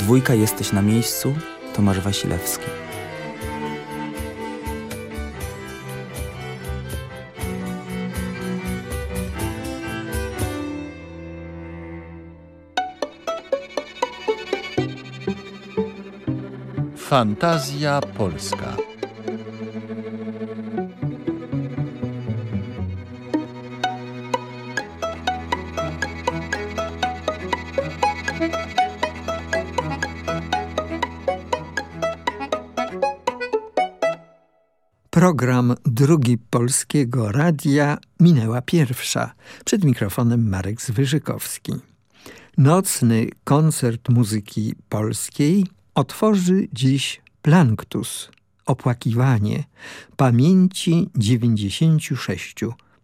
Dwójka Jesteś na miejscu, Tomasz Wasilewski. Fantazja Polska. Drugi Polskiego Radia minęła pierwsza. Przed mikrofonem Marek Zwyżykowski. Nocny koncert muzyki polskiej otworzy dziś Planktus, opłakiwanie pamięci 96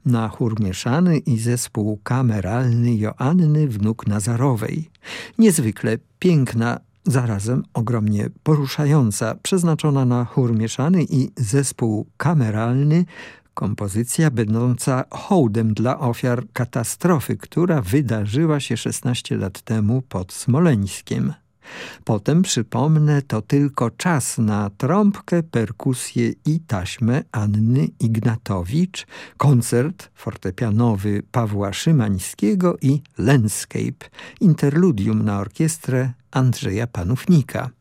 na chór mieszany i zespół kameralny Joanny Wnuk Nazarowej. Niezwykle piękna zarazem ogromnie poruszająca, przeznaczona na chór mieszany i zespół kameralny, kompozycja będąca hołdem dla ofiar katastrofy, która wydarzyła się 16 lat temu pod Smoleńskiem. Potem, przypomnę, to tylko czas na trąbkę, perkusję i taśmę Anny Ignatowicz, koncert fortepianowy Pawła Szymańskiego i Landscape, interludium na orkiestrę Andrzeja Panównika.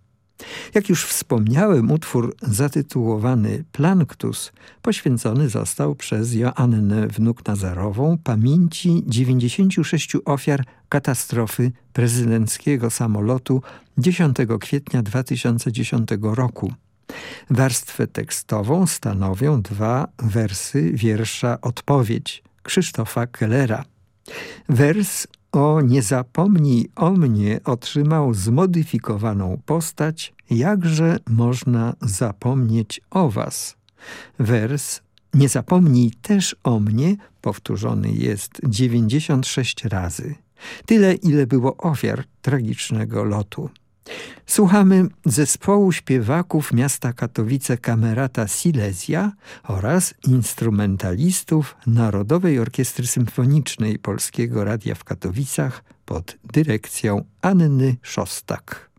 Jak już wspomniałem, utwór zatytułowany Planktus poświęcony został przez Joannę Wnuk Nazarową pamięci 96 ofiar katastrofy prezydenckiego samolotu 10 kwietnia 2010 roku. Warstwę tekstową stanowią dwa wersy wiersza Odpowiedź Krzysztofa Kellera. Wers o nie zapomnij o mnie otrzymał zmodyfikowaną postać, jakże można zapomnieć o was. Wers nie zapomnij też o mnie powtórzony jest 96 razy. Tyle, ile było ofiar tragicznego lotu. Słuchamy zespołu śpiewaków miasta Katowice Kamerata Silesia oraz instrumentalistów Narodowej Orkiestry Symfonicznej Polskiego Radia w Katowicach pod dyrekcją Anny Szostak.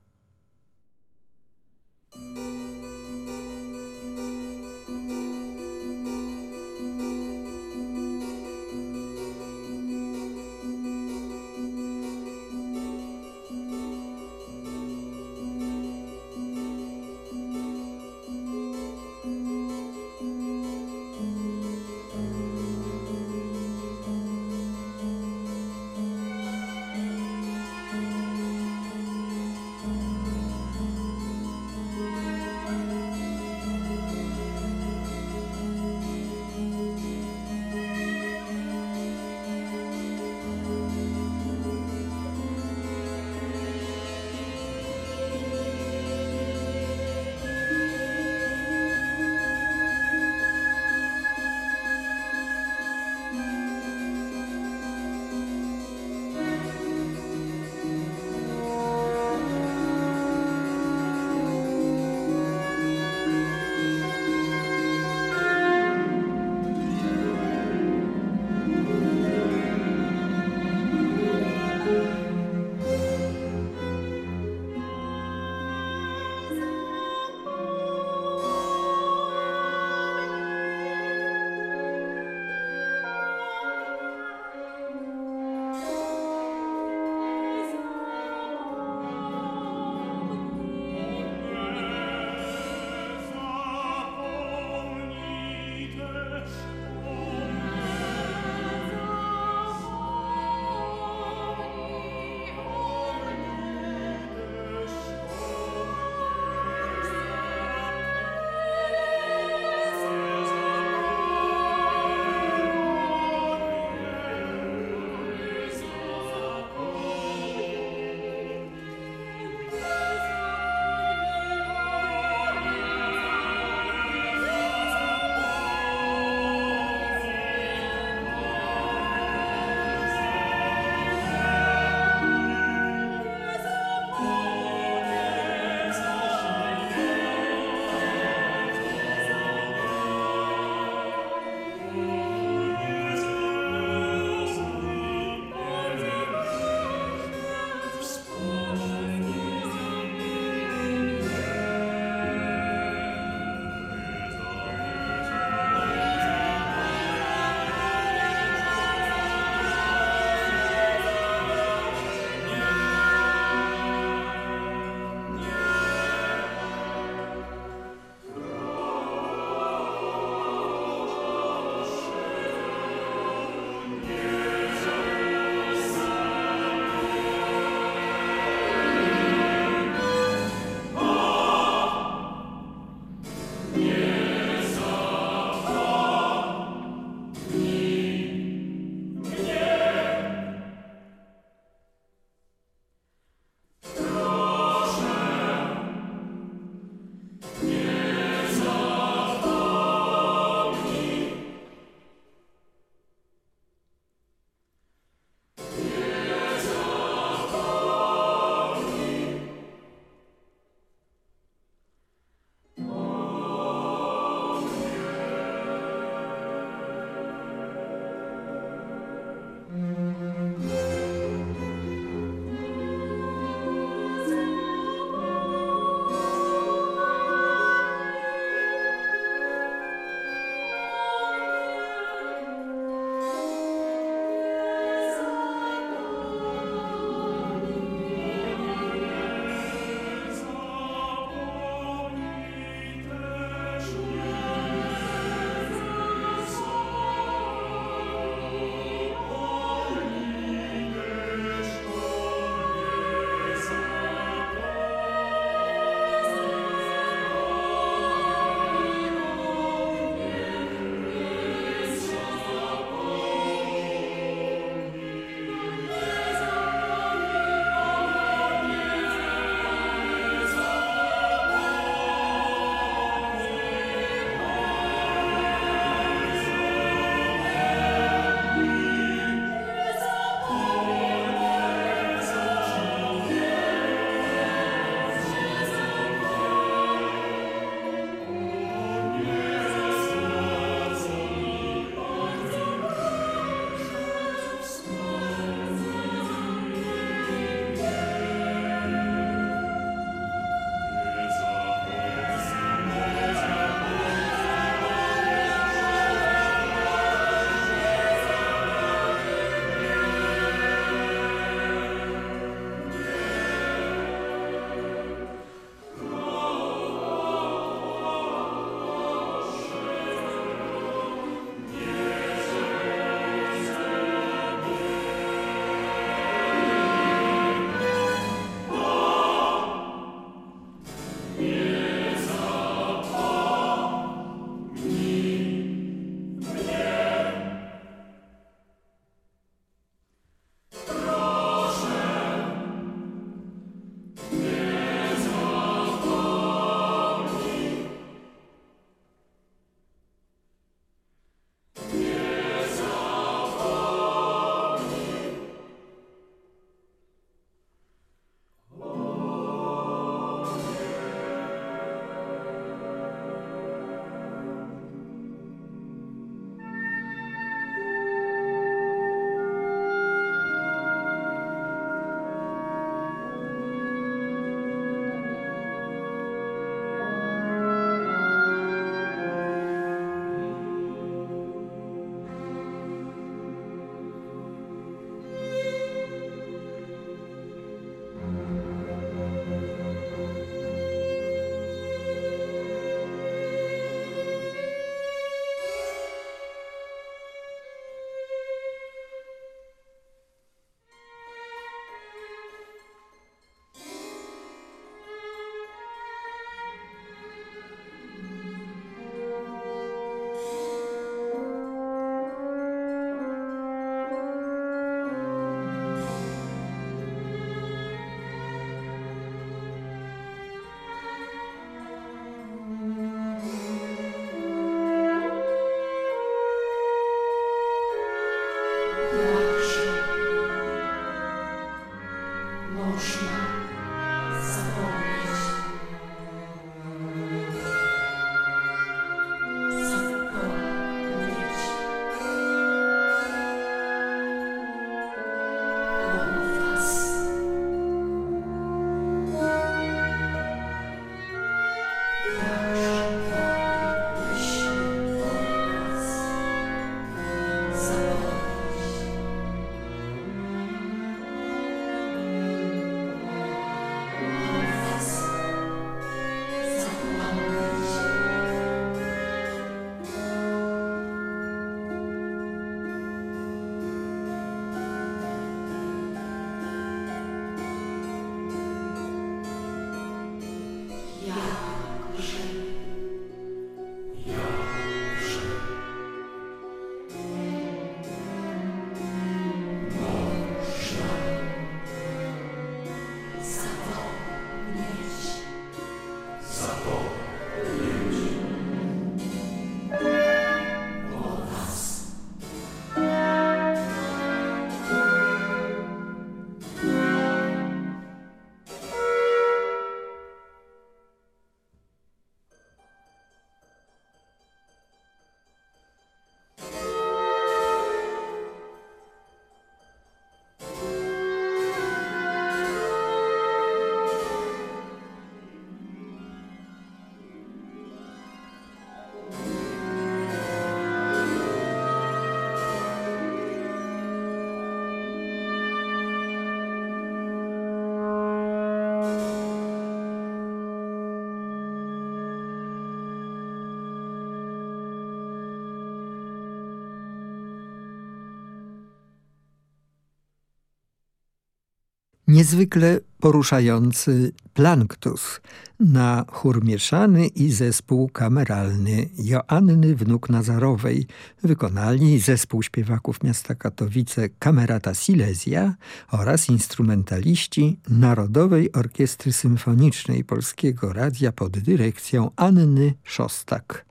Niezwykle poruszający Planktus na chór mieszany i zespół kameralny Joanny Wnuk Nazarowej wykonali zespół śpiewaków miasta Katowice Kamerata Silesia oraz instrumentaliści Narodowej Orkiestry Symfonicznej Polskiego Radia pod dyrekcją Anny Szostak.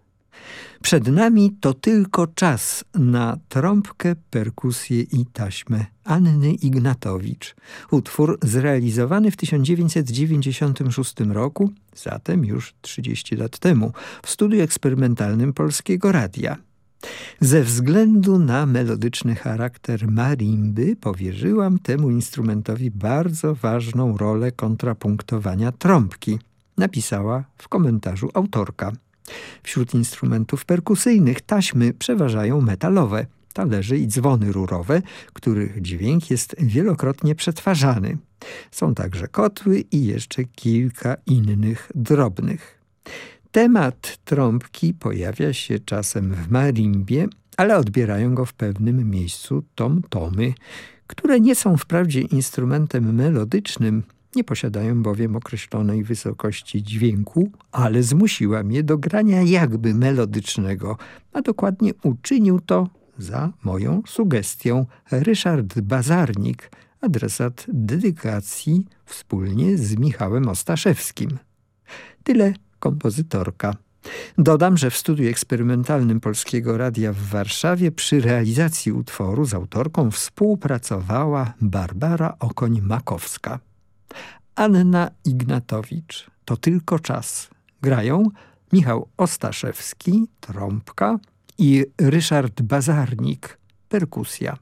Przed nami to tylko czas na trąbkę, perkusję i taśmę Anny Ignatowicz. Utwór zrealizowany w 1996 roku, zatem już 30 lat temu, w studiu eksperymentalnym Polskiego Radia. Ze względu na melodyczny charakter marimby powierzyłam temu instrumentowi bardzo ważną rolę kontrapunktowania trąbki, napisała w komentarzu autorka. Wśród instrumentów perkusyjnych taśmy przeważają metalowe, talerze i dzwony rurowe, których dźwięk jest wielokrotnie przetwarzany. Są także kotły i jeszcze kilka innych drobnych. Temat trąbki pojawia się czasem w marimbie, ale odbierają go w pewnym miejscu tom-tomy, które nie są wprawdzie instrumentem melodycznym, nie posiadają bowiem określonej wysokości dźwięku, ale zmusiłam je do grania jakby melodycznego, a dokładnie uczynił to za moją sugestią Ryszard Bazarnik, adresat dedykacji wspólnie z Michałem Ostaszewskim. Tyle kompozytorka. Dodam, że w studiu eksperymentalnym Polskiego Radia w Warszawie przy realizacji utworu z autorką współpracowała Barbara Okoń-Makowska. Anna Ignatowicz. To tylko czas. Grają Michał Ostaszewski, trąbka i Ryszard Bazarnik, perkusja.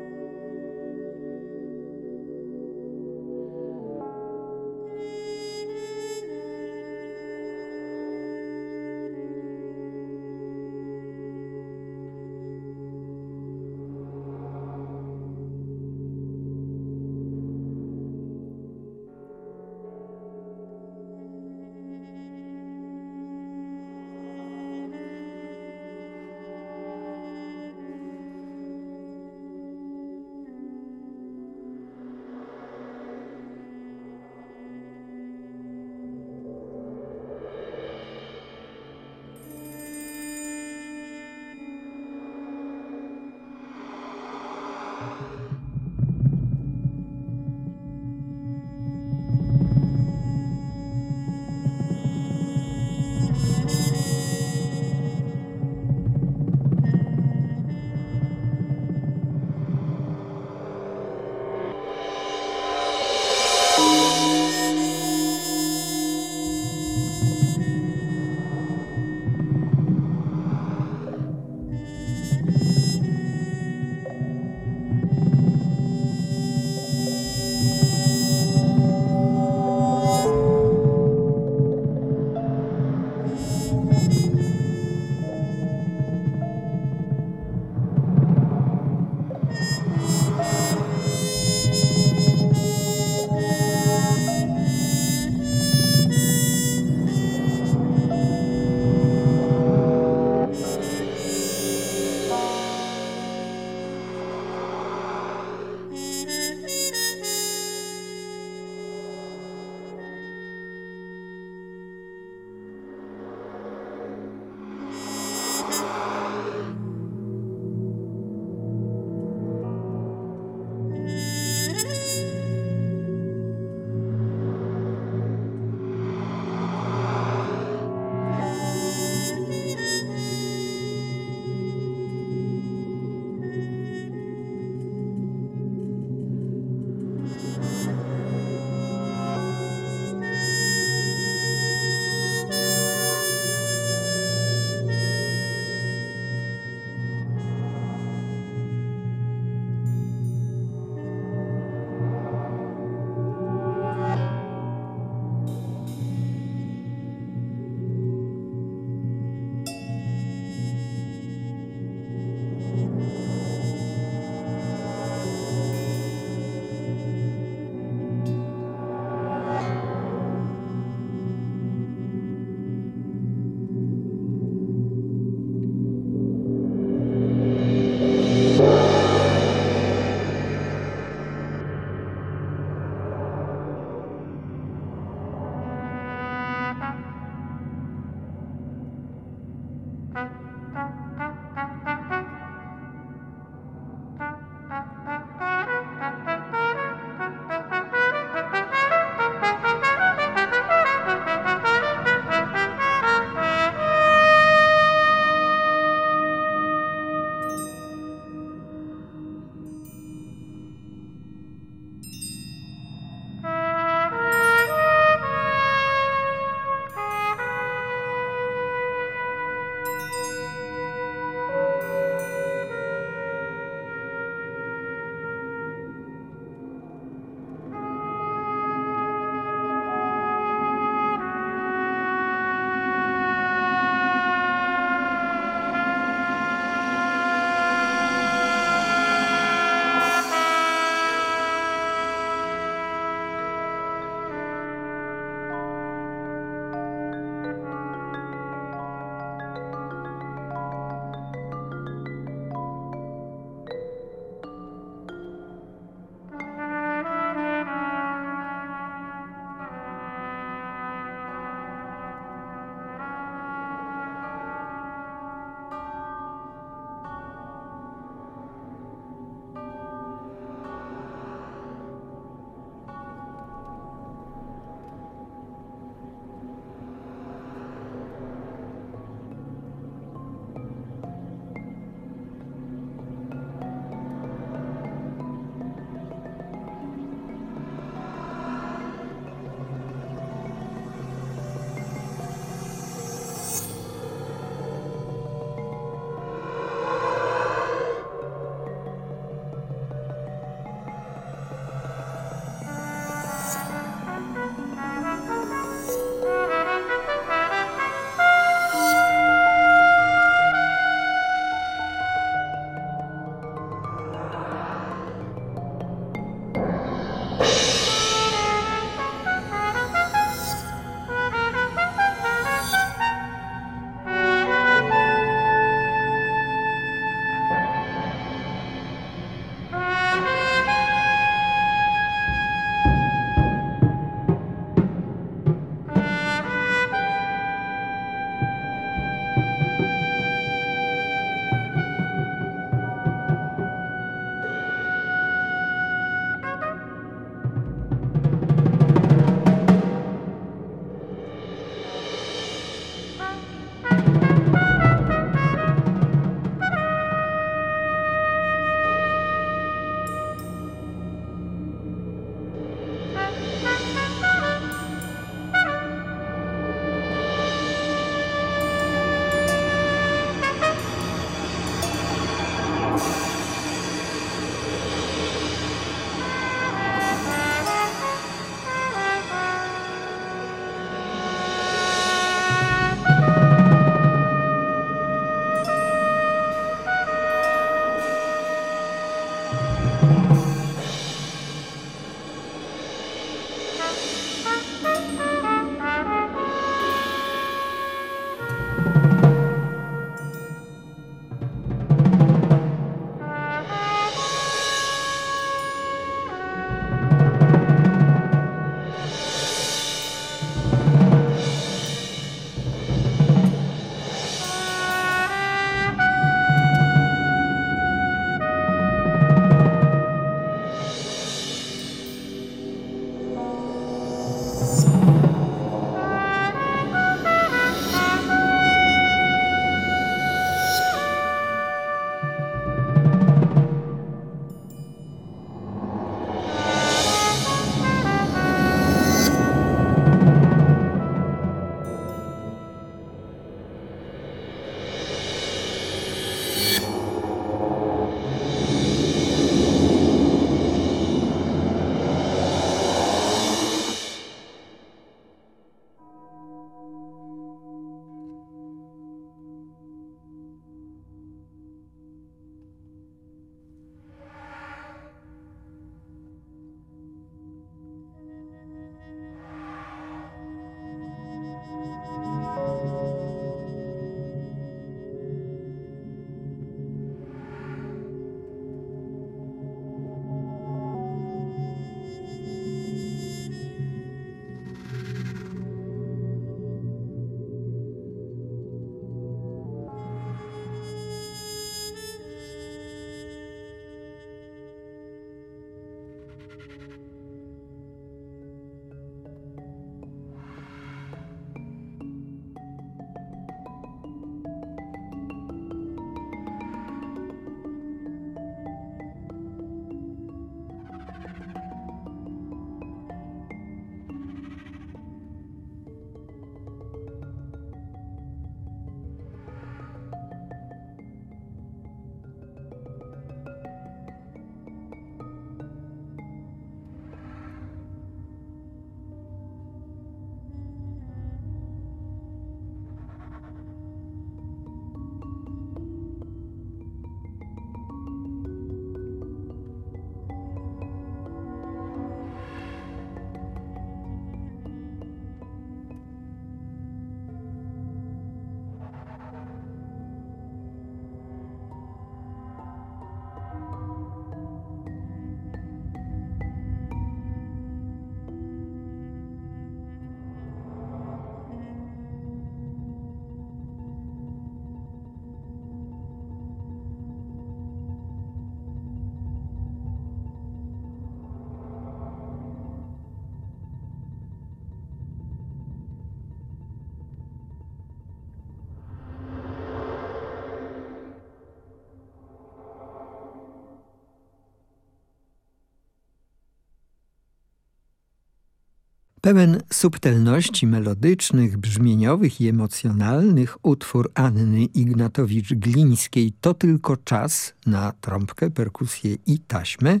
Pełen subtelności melodycznych, brzmieniowych i emocjonalnych utwór Anny Ignatowicz-Glińskiej To tylko czas na trąbkę, perkusję i taśmę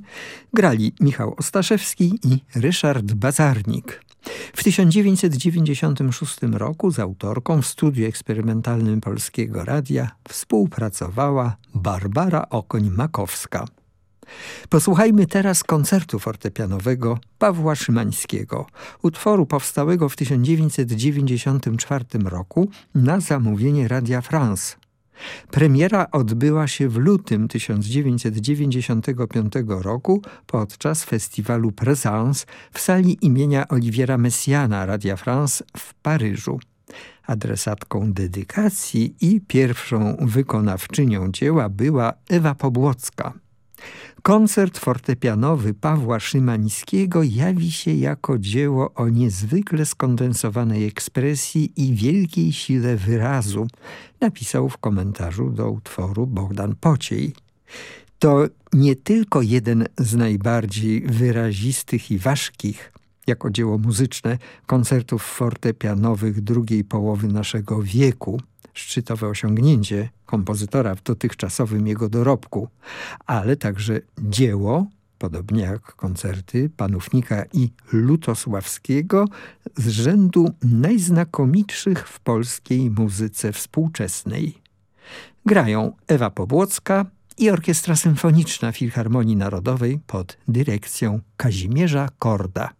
grali Michał Ostaszewski i Ryszard Bazarnik. W 1996 roku z autorką w studiu eksperymentalnym Polskiego Radia współpracowała Barbara Okoń-Makowska. Posłuchajmy teraz koncertu fortepianowego Pawła Szymańskiego, utworu powstałego w 1994 roku na zamówienie Radia France. Premiera odbyła się w lutym 1995 roku podczas festiwalu Présence w sali imienia Oliviera Messiana Radia France w Paryżu. Adresatką dedykacji i pierwszą wykonawczynią dzieła była Ewa Pobłocka. Koncert fortepianowy Pawła Szymańskiego jawi się jako dzieło o niezwykle skondensowanej ekspresji i wielkiej sile wyrazu, napisał w komentarzu do utworu Bogdan Pociej. To nie tylko jeden z najbardziej wyrazistych i ważkich, jako dzieło muzyczne, koncertów fortepianowych drugiej połowy naszego wieku, szczytowe osiągnięcie kompozytora w dotychczasowym jego dorobku, ale także dzieło, podobnie jak koncerty Panównika i Lutosławskiego, z rzędu najznakomitszych w polskiej muzyce współczesnej. Grają Ewa Pobłocka i Orkiestra Symfoniczna Filharmonii Narodowej pod dyrekcją Kazimierza Korda.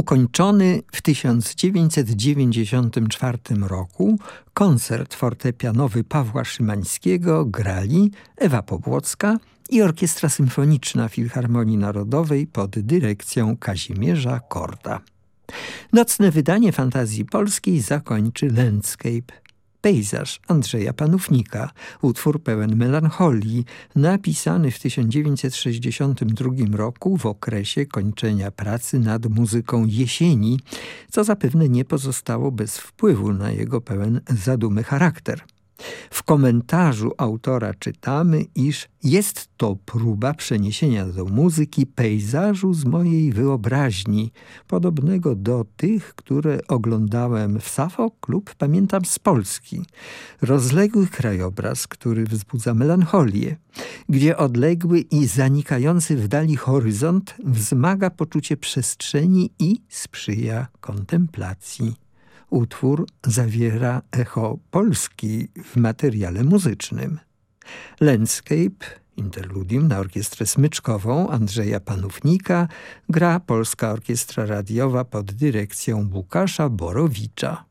Ukończony w 1994 roku koncert fortepianowy Pawła Szymańskiego grali Ewa Pobłocka i Orkiestra Symfoniczna Filharmonii Narodowej pod dyrekcją Kazimierza Korda. Nocne wydanie fantazji polskiej zakończy Landscape Pejzaż Andrzeja Panównika, utwór pełen melancholii, napisany w 1962 roku w okresie kończenia pracy nad muzyką jesieni, co zapewne nie pozostało bez wpływu na jego pełen zadumy charakter. W komentarzu autora czytamy, iż jest to próba przeniesienia do muzyki pejzażu z mojej wyobraźni, podobnego do tych, które oglądałem w Safok lub pamiętam z Polski. Rozległy krajobraz, który wzbudza melancholię, gdzie odległy i zanikający w dali horyzont wzmaga poczucie przestrzeni i sprzyja kontemplacji utwór zawiera echo Polski w materiale muzycznym. Landscape, interludium na orkiestrę smyczkową Andrzeja Panównika, gra Polska Orkiestra Radiowa pod dyrekcją Łukasza Borowicza.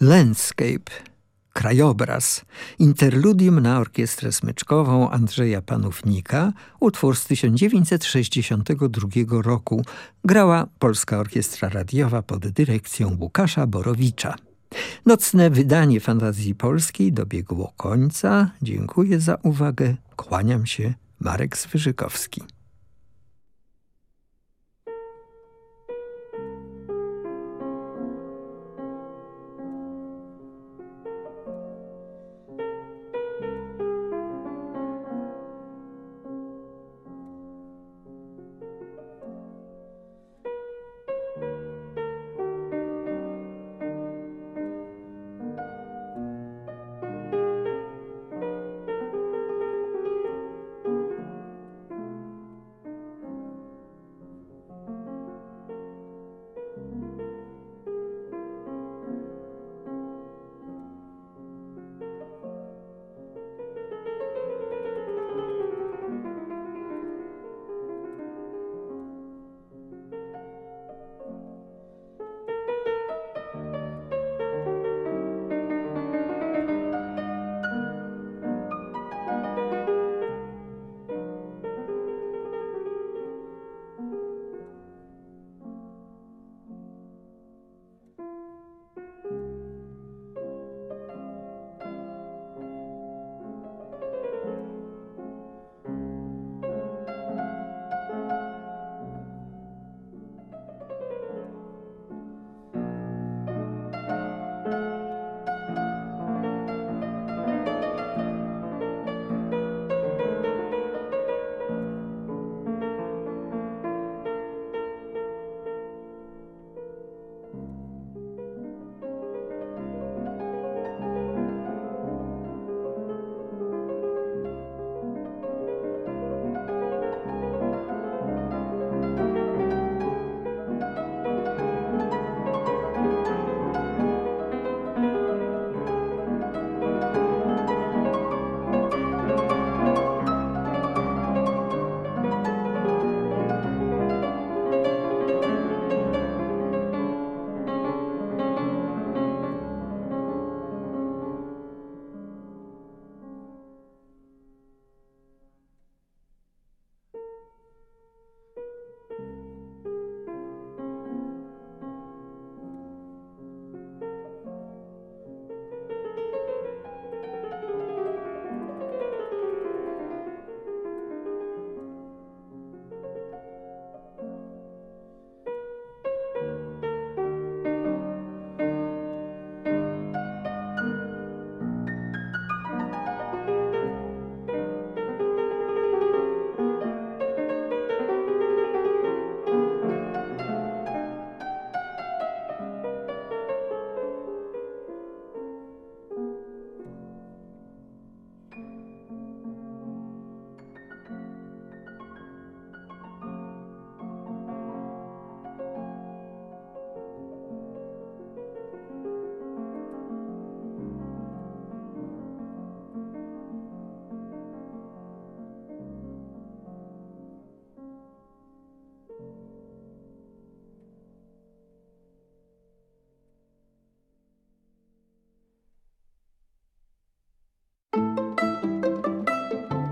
Landscape, krajobraz, interludium na orkiestrę smyczkową Andrzeja Panównika, utwór z 1962 roku, grała Polska Orkiestra Radiowa pod dyrekcją Łukasza Borowicza. Nocne wydanie Fantazji Polskiej dobiegło końca. Dziękuję za uwagę. Kłaniam się. Marek Swyżykowski.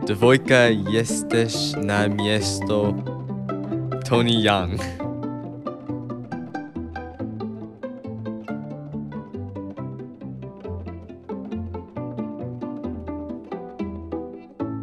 Dwójka jesteś na miasto Tony Young.